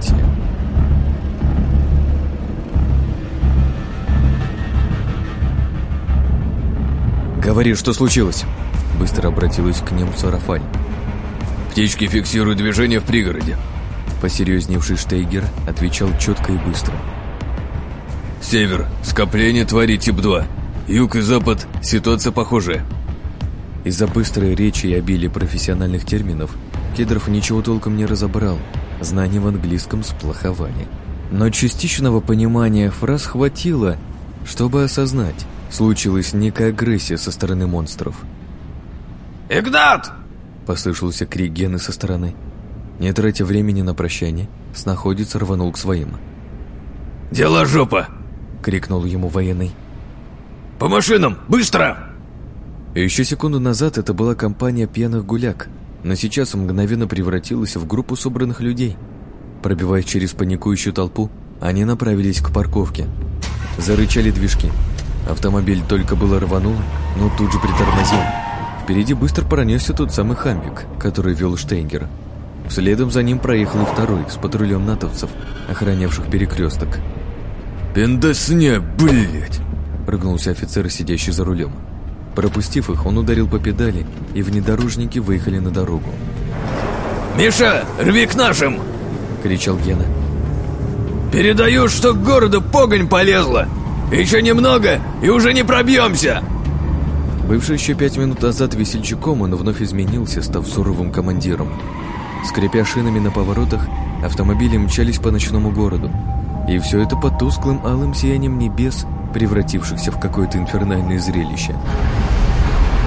укрытие. «Говори, что случилось?» Быстро обратилась к немцу Рафаль. «Птички фиксируют движение в пригороде», Посерьезневший Штейгер отвечал четко и быстро. «Север. Скопление твари тип 2. Юг и запад. Ситуация похожая». Из-за быстрой речи и обилия профессиональных терминов Кедров ничего толком не разобрал. Знания в английском сплоховали. Но частичного понимания фраз хватило, чтобы осознать, случилась некая агрессия со стороны монстров. «Игнат!» — послышался крик Гены со стороны. Не тратя времени на прощание, снаходец рванул к своим. «Дело жопа!» — крикнул ему военный. «По машинам! Быстро!» Еще секунду назад это была компания пьяных гуляк, но сейчас мгновенно превратилась в группу собранных людей. Пробиваясь через паникующую толпу, они направились к парковке. Зарычали движки. Автомобиль только было рванул, но тут же притормозил. Впереди быстро пронесся тот самый хамвик, который вел Штейнгер. Следом за ним проехал и второй с патрулем натовцев, охранявших перекресток. «Пендасня, блять! Прыгнулся офицер, сидящий за рулем. Пропустив их, он ударил по педали, и внедорожники выехали на дорогу. «Миша, рви к нашим!» — кричал Гена. «Передаю, что к городу погонь полезла! Еще немного, и уже не пробьемся!» Бывший еще пять минут назад весельчаком, он вновь изменился, став суровым командиром. Скрипя шинами на поворотах, автомобили мчались по ночному городу. И все это под тусклым алым сиянием небес, превратившихся в какое-то инфернальное зрелище.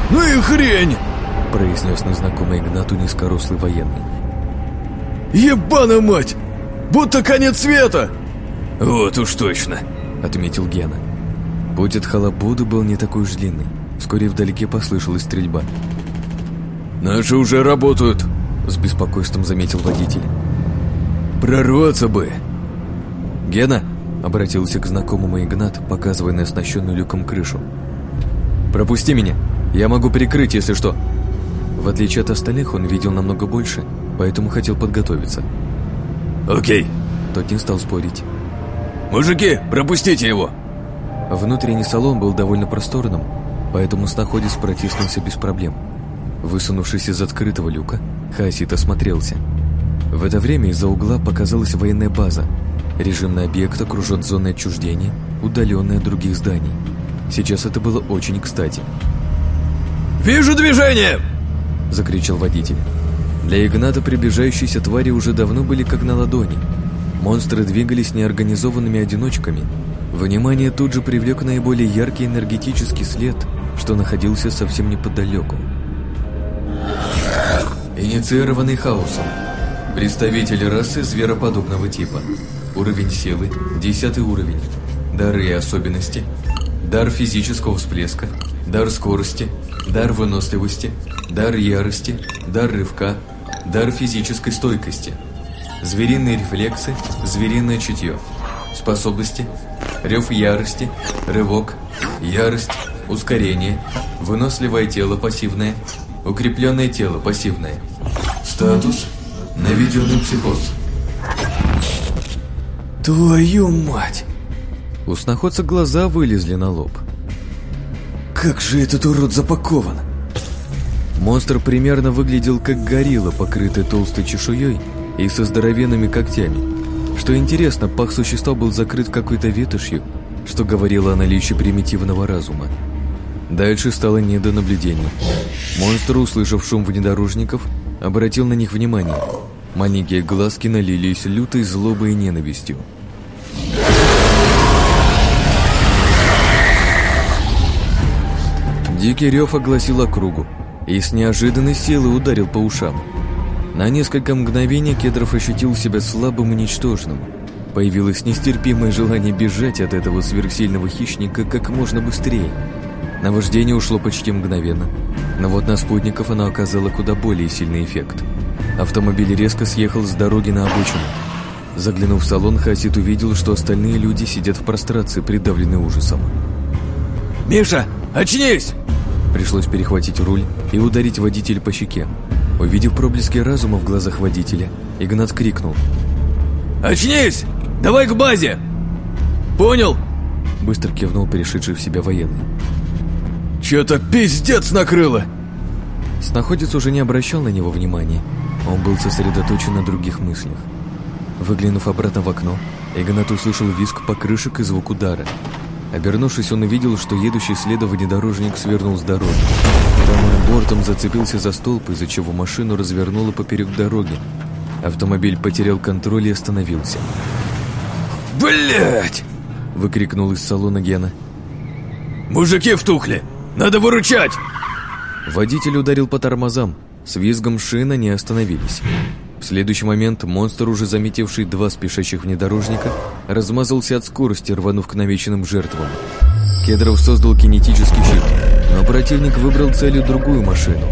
«Ну и хрень!» – произнес незнакомый Игнату низкорослый военный. «Ебана мать! Будто конец света!» «Вот уж точно!» – отметил Гена. Путь от Халабуды был не такой уж длинный. Вскоре вдалеке послышалась стрельба. «Наши уже работают!» С беспокойством заметил водитель. «Прорваться бы!» «Гена!» — обратился к знакомому Игнат, показывая на оснащенную люком крышу. «Пропусти меня! Я могу прикрыть, если что!» В отличие от остальных, он видел намного больше, поэтому хотел подготовиться. «Окей!» Тот не стал спорить. «Мужики, пропустите его!» Внутренний салон был довольно просторным, поэтому снаходец протиснулся без проблем. Высунувшись из открытого люка, Хасит осмотрелся. В это время из-за угла показалась военная база. Режимный объект окружен зоной отчуждения, удаленной от других зданий. Сейчас это было очень кстати. «Вижу движение!» – закричал водитель. Для Игната приближающиеся твари уже давно были как на ладони. Монстры двигались неорганизованными одиночками. Внимание тут же привлек наиболее яркий энергетический след, что находился совсем неподалеку. Инициированный хаосом. Представитель расы звероподобного типа. Уровень силы – 10 уровень. Дары и особенности. Дар физического всплеска. Дар скорости. Дар выносливости. Дар ярости. Дар рывка. Дар физической стойкости. Звериные рефлексы. Звериное чутье. Способности. Рев ярости. Рывок. Ярость. Ускорение. Выносливое тело пассивное. Укрепленное тело пассивное. Статус – наведенный психоз. Твою мать! У сноходца глаза вылезли на лоб. Как же этот урод запакован? Монстр примерно выглядел как горилла, покрытая толстой чешуей и со здоровенными когтями. Что интересно, пах существа был закрыт какой-то ветошью, что говорило о наличии примитивного разума. Дальше стало не до наблюдения. Монстр, услышав шум внедорожников, обратил на них внимание. Маленькие глазки налились лютой злобой и ненавистью. Дикий рев огласил округу и с неожиданной силой ударил по ушам. На несколько мгновений Кедров ощутил себя слабым и ничтожным. Появилось нестерпимое желание бежать от этого сверхсильного хищника как можно быстрее – Наваждение ушло почти мгновенно, но вот на спутников оно оказало куда более сильный эффект. Автомобиль резко съехал с дороги на обочину. Заглянув в салон, Хасид увидел, что остальные люди сидят в прострации, придавленные ужасом. «Миша, очнись!» Пришлось перехватить руль и ударить водителя по щеке. Увидев проблески разума в глазах водителя, Игнат крикнул. Очнись! Давай к базе!» «Понял!» Быстро кивнул перешедший в себя военный. «Чё-то пиздец накрыло!» Снаходец уже не обращал на него внимания. Он был сосредоточен на других мыслях. Выглянув обратно в окно, Игнат услышал визг покрышек и звук удара. Обернувшись, он увидел, что едущий следом внедорожник свернул с дороги. Там бортом зацепился за столб, из-за чего машину развернуло поперек дороги. Автомобиль потерял контроль и остановился. Блять! выкрикнул из салона Гена. «Мужики втухли! Надо выручать!» Водитель ударил по тормозам. С визгом шина не остановились. В следующий момент монстр, уже заметивший два спешащих внедорожника, размазался от скорости, рванув к намеченным жертвам. Кедров создал кинетический щит, но противник выбрал целью другую машину.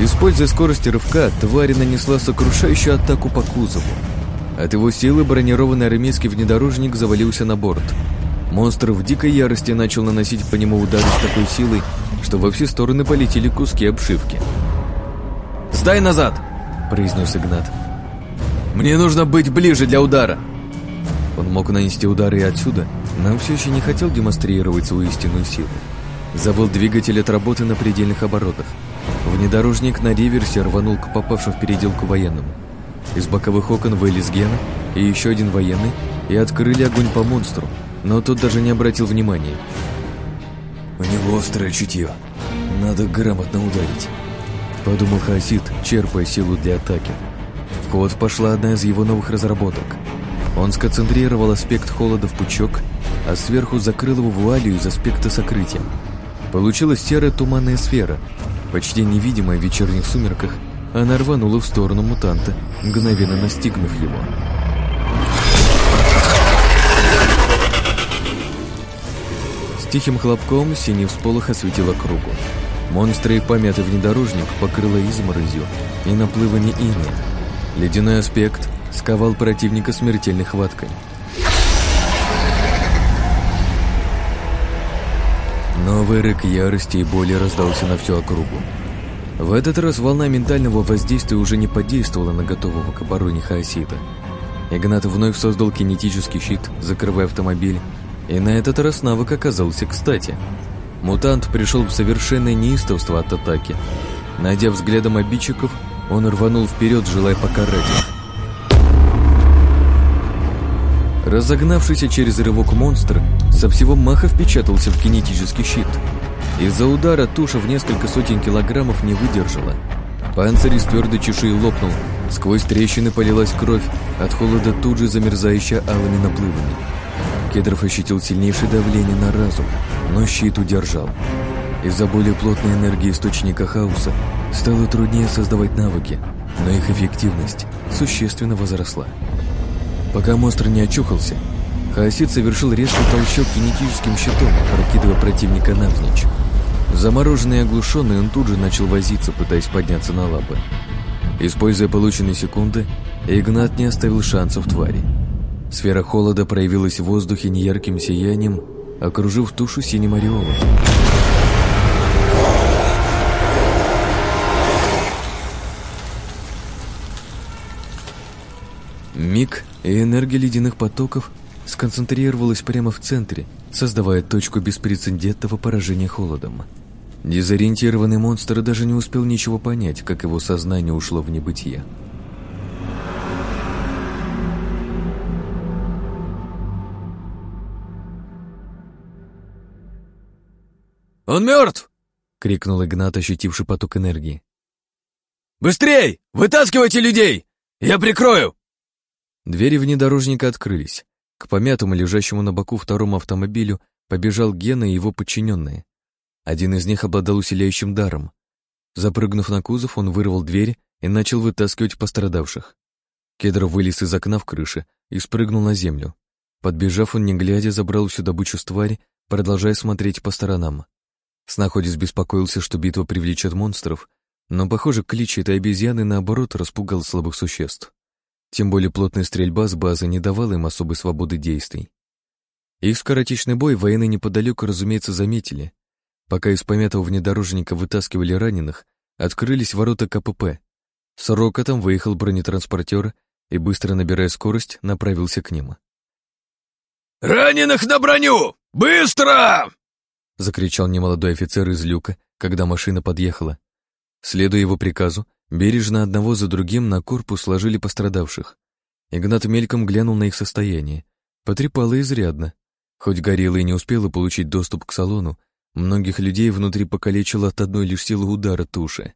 Используя скорость рывка, тварь нанесла сокрушающую атаку по кузову. От его силы бронированный армейский внедорожник завалился на борт – Монстр в дикой ярости начал наносить по нему удары с такой силой, что во все стороны полетели куски обшивки. «Сдай назад!» – произнес Игнат. «Мне нужно быть ближе для удара!» Он мог нанести удары и отсюда, но все еще не хотел демонстрировать свою истинную силу. Завыл двигатель от работы на предельных оборотах. Внедорожник на реверсе рванул к попавшим в переделку военному. Из боковых окон вылез Гена и еще один военный и открыли огонь по монстру, но тот даже не обратил внимания. «У него острое чутье. Надо грамотно ударить», — подумал Хасид, черпая силу для атаки. В ход пошла одна из его новых разработок. Он сконцентрировал аспект холода в пучок, а сверху закрыл его вуалью из аспекта сокрытия. Получилась серая туманная сфера. Почти невидимая в вечерних сумерках, она рванула в сторону мутанта, мгновенно настигнув его. Тихим хлопком синий всполох осветил округу. Монстры и помятый внедорожник покрыло изморозью и наплывами иния. Ледяной аспект сковал противника смертельной хваткой. Новый рык ярости и боли раздался на всю округу. В этот раз волна ментального воздействия уже не подействовала на готового к обороне Хаосита. Игнат вновь создал кинетический щит, закрывая автомобиль, и на этот раз навык оказался кстати. Мутант пришел в совершенное неистовство от атаки. Найдя взглядом обидчиков, он рванул вперед, желая покарать их. Разогнавшийся через рывок монстр со всего маха впечатался в кинетический щит. Из-за удара туша в несколько сотен килограммов не выдержала. Панцирь из твердой чешуи лопнул, сквозь трещины полилась кровь, от холода тут же замерзающая алыми наплывами. Кедров ощутил сильнейшее давление на разум, но щит удержал. Из-за более плотной энергии источника хаоса стало труднее создавать навыки, но их эффективность существенно возросла. Пока монстр не очухался, хаосит совершил резкий толчок кинетическим щитом, прокидывая противника навзничь. Замороженный и оглушенный, он тут же начал возиться, пытаясь подняться на лапы. Используя полученные секунды, Игнат не оставил шансов твари. Сфера холода проявилась в воздухе неярким сиянием, окружив тушу синим ореолом. Миг и энергия ледяных потоков сконцентрировалась прямо в центре, создавая точку беспрецедентного поражения холодом. Дезориентированный монстр даже не успел ничего понять, как его сознание ушло в небытие. «Он мертв!» — крикнул Игнат, ощутивший поток энергии. «Быстрей! Вытаскивайте людей! Я прикрою!» Двери внедорожника открылись. К помятому, лежащему на боку второму автомобилю, побежал Гена и его подчиненные. Один из них обладал усиляющим даром. Запрыгнув на кузов, он вырвал дверь и начал вытаскивать пострадавших. Кедр вылез из окна в крыше и спрыгнул на землю. Подбежав, он, не глядя, забрал всю добычу с твари, продолжая смотреть по сторонам. Снаходец беспокоился, что битва привлечет монстров, но, похоже, клич этой обезьяны, наоборот, распугал слабых существ. Тем более плотная стрельба с базы не давала им особой свободы действий. Их скоротечный бой военные неподалеку, разумеется, заметили. Пока из помятого внедорожника вытаскивали раненых, открылись ворота КПП. С рокотом выехал бронетранспортер и, быстро набирая скорость, направился к ним. «Раненых на броню! Быстро!» — закричал немолодой офицер из люка, когда машина подъехала. Следуя его приказу, бережно одного за другим на корпус сложили пострадавших. Игнат мельком глянул на их состояние. Потрепало изрядно. Хоть горело и не успела получить доступ к салону, многих людей внутри покалечило от одной лишь силы удара туши.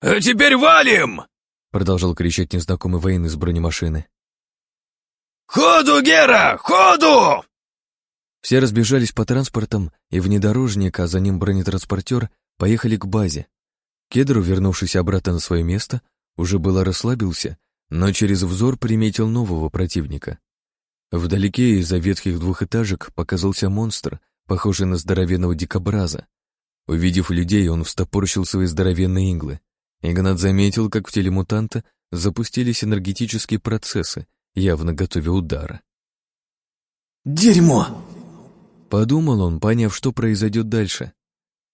«А теперь валим!» — продолжал кричать незнакомый военный с бронемашины. «Ходу, Гера! Ходу!» Все разбежались по транспортам, и внедорожник, а за ним бронетранспортер, поехали к базе. Кедру, вернувшийся обратно на свое место, уже было расслабился, но через взор приметил нового противника. Вдалеке из-за ветхих двухэтажек показался монстр, похожий на здоровенного дикобраза. Увидев людей, он встопорщил свои здоровенные иглы. Игнат заметил, как в теле мутанта запустились энергетические процессы, явно готовя удара. «Дерьмо!» Подумал он, поняв, что произойдет дальше.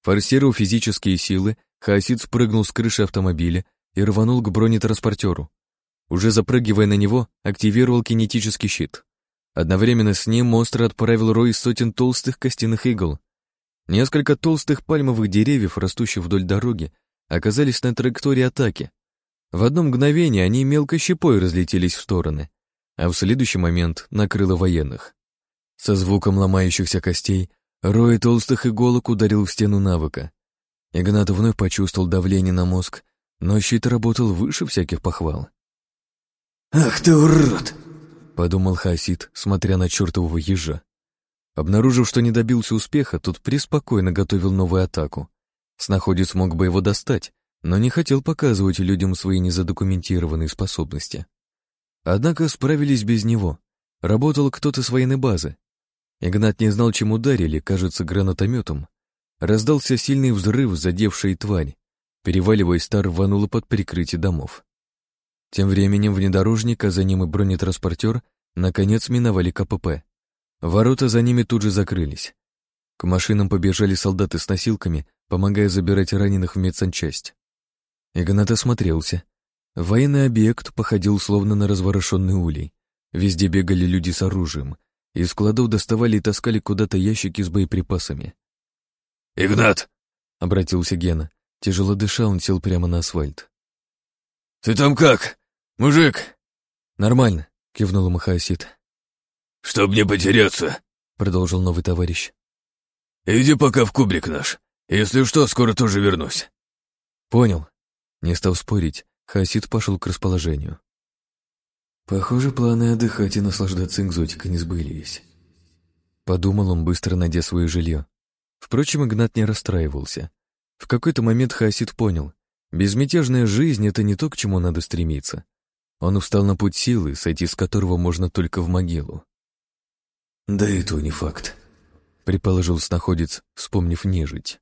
Форсировав физические силы, Хаосид спрыгнул с крыши автомобиля и рванул к бронетранспортеру. Уже запрыгивая на него, активировал кинетический щит. Одновременно с ним монстр отправил рой из сотен толстых костяных игл. Несколько толстых пальмовых деревьев, растущих вдоль дороги, оказались на траектории атаки. В одно мгновение они мелкой щепой разлетелись в стороны, а в следующий момент накрыло военных. Со звуком ломающихся костей рой толстых иголок ударил в стену навыка. Игнат вновь почувствовал давление на мозг, но щит работал выше всяких похвал. «Ах ты урод!» — подумал Хасид, смотря на чертового ежа. Обнаружив, что не добился успеха, тот преспокойно готовил новую атаку. Снаходец мог бы его достать, но не хотел показывать людям свои незадокументированные способности. Однако справились без него. Работал кто-то с военной базы. Игнат не знал, чем ударили, кажется, гранатометом. Раздался сильный взрыв, задевший тварь. Переваливаясь, та рванула под прикрытие домов. Тем временем внедорожник, а за ним и бронетранспортер, наконец миновали КПП. Ворота за ними тут же закрылись. К машинам побежали солдаты с носилками, помогая забирать раненых в медсанчасть. Игнат осмотрелся. Военный объект походил словно на разворошенный улей. Везде бегали люди с оружием. Из складов доставали и таскали куда-то ящики с боеприпасами. «Игнат!» — обратился Гена. Тяжело дыша, он сел прямо на асфальт. «Ты там как, мужик?» «Нормально», — кивнул Махасид. «Чтоб не потеряться», — продолжил новый товарищ. «Иди пока в кубрик наш. Если что, скоро тоже вернусь». «Понял». Не став спорить, Хасид пошел к расположению. Похоже, планы отдыхать и наслаждаться экзотикой не сбылись. Подумал он, быстро найдя свое жилье. Впрочем, Игнат не расстраивался. В какой-то момент Хасид понял, безмятежная жизнь — это не то, к чему надо стремиться. Он устал на путь силы, сойти с которого можно только в могилу. «Да и то не факт», — предположил снаходец, вспомнив нежить.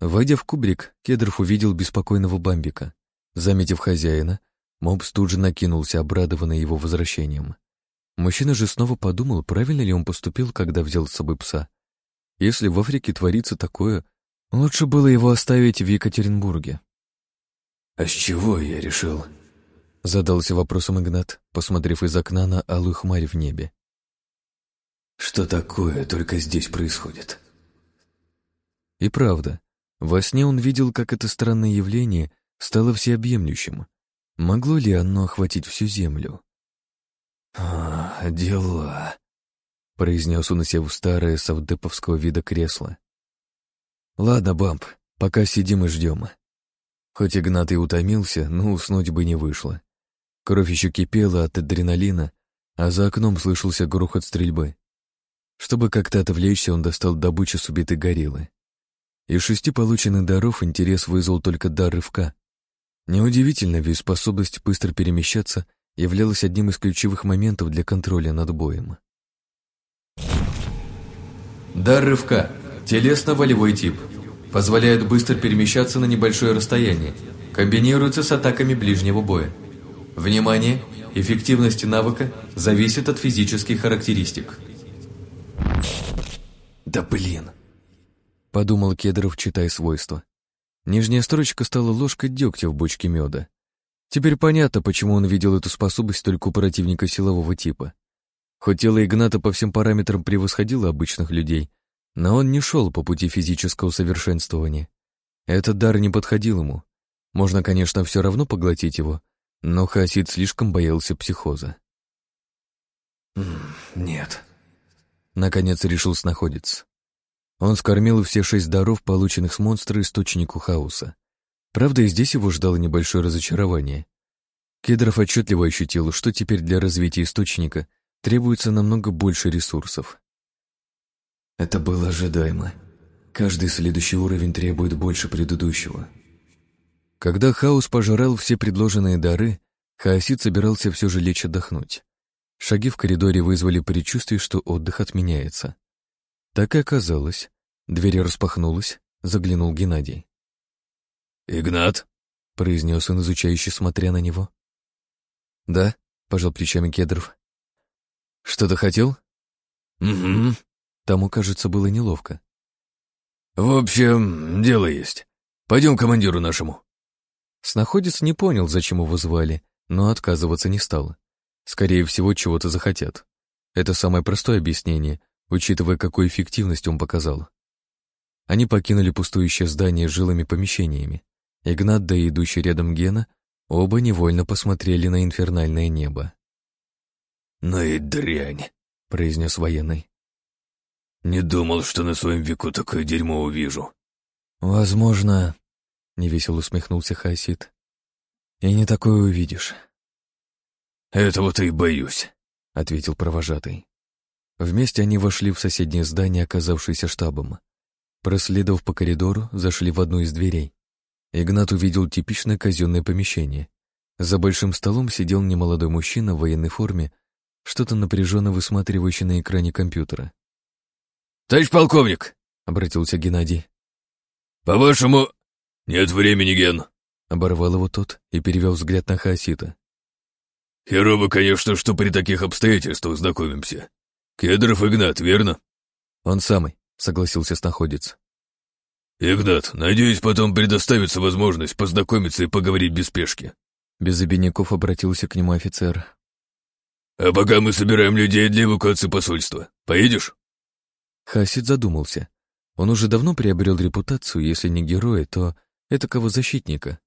Войдя в кубрик, Кедров увидел беспокойного бамбика. Заметив хозяина, Мопс тут же накинулся, обрадованный его возвращением. Мужчина же снова подумал, правильно ли он поступил, когда взял с собой пса. Если в Африке творится такое, лучше было его оставить в Екатеринбурге. «А с чего я решил?» Задался вопросом Игнат, посмотрев из окна на алую хмарь в небе. «Что такое только здесь происходит?» И правда, во сне он видел, как это странное явление стало всеобъемлющим. Могло ли оно охватить всю Землю? «А, дела», — произнес он, сев в старое совдеповского вида кресло. «Ладно, Бамп, пока сидим и ждем». Хоть Игнат и утомился, но уснуть бы не вышло. Кровь еще кипела от адреналина, а за окном слышался грохот стрельбы. Чтобы как-то отвлечься, он достал добычу с убитой гориллы. Из шести полученных даров интерес вызвал только дар рывка. Неудивительно, ведь способность быстро перемещаться являлась одним из ключевых моментов для контроля над боем. Дар рывка. Телесно-волевой тип. Позволяет быстро перемещаться на небольшое расстояние. Комбинируется с атаками ближнего боя. Внимание! Эффективность навыка зависит от физических характеристик. Да блин! подумал Кедров, читая свойства. Нижняя строчка стала ложкой дегтя в бочке меда. Теперь понятно, почему он видел эту способность только у противника силового типа. Хоть тело Игната по всем параметрам превосходило обычных людей, но он не шел по пути физического совершенствования. Этот дар не подходил ему. Можно, конечно, все равно поглотить его, но Хасид слишком боялся психоза. «Нет», — наконец решил снаходиться. Он скормил все шесть даров, полученных с монстра источнику хаоса. Правда, и здесь его ждало небольшое разочарование. Кедров отчетливо ощутил, что теперь для развития источника требуется намного больше ресурсов. Это было ожидаемо. Каждый следующий уровень требует больше предыдущего. Когда хаос пожирал все предложенные дары, хаосит собирался все же лечь отдохнуть. Шаги в коридоре вызвали предчувствие, что отдых отменяется. Так и оказалось. Дверь распахнулась, заглянул Геннадий. «Игнат?» — произнес он, изучающе смотря на него. «Да», — пожал плечами Кедров. «Что-то хотел?» «Угу». Тому, кажется, было неловко. «В общем, дело есть. Пойдем к командиру нашему». Снаходец не понял, зачем его звали, но отказываться не стал. Скорее всего, чего-то захотят. Это самое простое объяснение, учитывая, какую эффективность он показал. Они покинули пустующее здание с жилыми помещениями. Игнат да и идущий рядом Гена оба невольно посмотрели на инфернальное небо. «Ну и дрянь», — произнес военный. «Не думал, что на своем веку такое дерьмо увижу». «Возможно», — невесело усмехнулся Хасид. «И не такое увидишь». «Этого-то и боюсь», — ответил провожатый. Вместе они вошли в соседнее здание, оказавшееся штабом. Проследовав по коридору, зашли в одну из дверей. Игнат увидел типичное казенное помещение. За большим столом сидел немолодой мужчина в военной форме, что-то напряженно высматривающий на экране компьютера. «Товарищ полковник!» — обратился Геннадий. «По-вашему...» «Нет времени, Ген!» — оборвал его тот и перевел взгляд на Хаосита. «Херово, конечно, что при таких обстоятельствах знакомимся. Кедров Игнат, верно?» «Он самый», — согласился снаходец. «Игнат, надеюсь, потом предоставится возможность познакомиться и поговорить без спешки». Без обиняков обратился к нему офицер. «А пока мы собираем людей для эвакуации посольства. Поедешь?» Хасид задумался. Он уже давно приобрел репутацию, если не героя, то этакого защитника.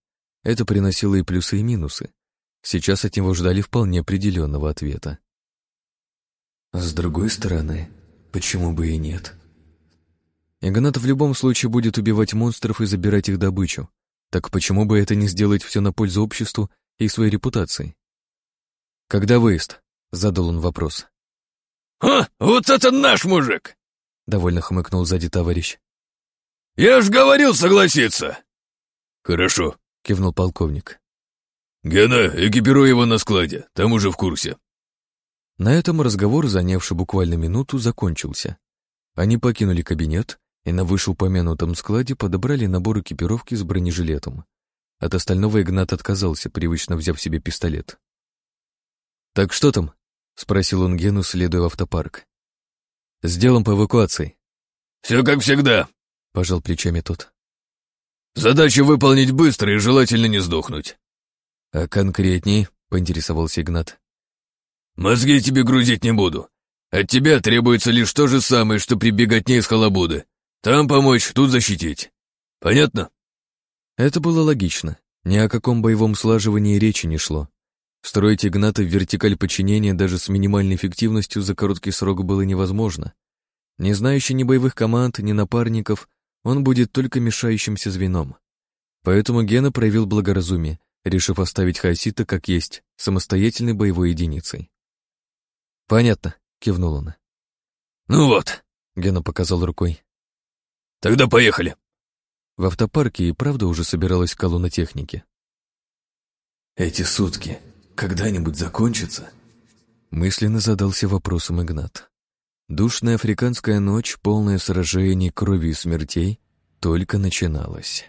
Это приносило и плюсы, и минусы. Сейчас от него ждали вполне определенного ответа. С другой стороны, почему бы и нет? Игнат в любом случае будет убивать монстров и забирать их добычу. Так почему бы это не сделать все на пользу обществу и своей репутации? «Когда выезд?» — задал он вопрос. «А, вот это наш мужик!» — довольно хмыкнул сзади товарищ. «Я ж говорил согласиться!» «Хорошо», — кивнул полковник. «Гена, экипируй его на складе, там уже в курсе». На этом разговор, занявший буквально минуту, закончился. Они покинули кабинет и на вышеупомянутом складе подобрали набор экипировки с бронежилетом. От остального Игнат отказался, привычно взяв себе пистолет. «Так что там?» — спросил он Гену, следуя в автопарк. «С делом по эвакуации». «Все как всегда», — пожал плечами тот. «Задача выполнить быстро и желательно не сдохнуть». «А конкретней?» — поинтересовался Игнат. «Мозги тебе грузить не буду. От тебя требуется лишь то же самое, что при беготне из халабуды. Там помочь, тут защитить. Понятно?» Это было логично. Ни о каком боевом слаживании речи не шло. Строить Игната в вертикаль подчинения даже с минимальной эффективностью за короткий срок было невозможно. Не знающий ни боевых команд, ни напарников, он будет только мешающимся звеном. Поэтому Гена проявил благоразумие, решив оставить Хасита как есть, самостоятельной боевой единицей. «Понятно», — кивнул он. «Ну вот», — Гена показал рукой. «Тогда поехали». В автопарке и правда уже собиралась колонна техники. «Эти сутки когда-нибудь закончатся?» Мысленно задался вопросом Игнат. Душная африканская ночь, полная сражений, крови и смертей, только начиналась.